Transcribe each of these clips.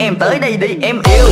em tới đây đi em yêu.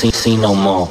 see, see no more.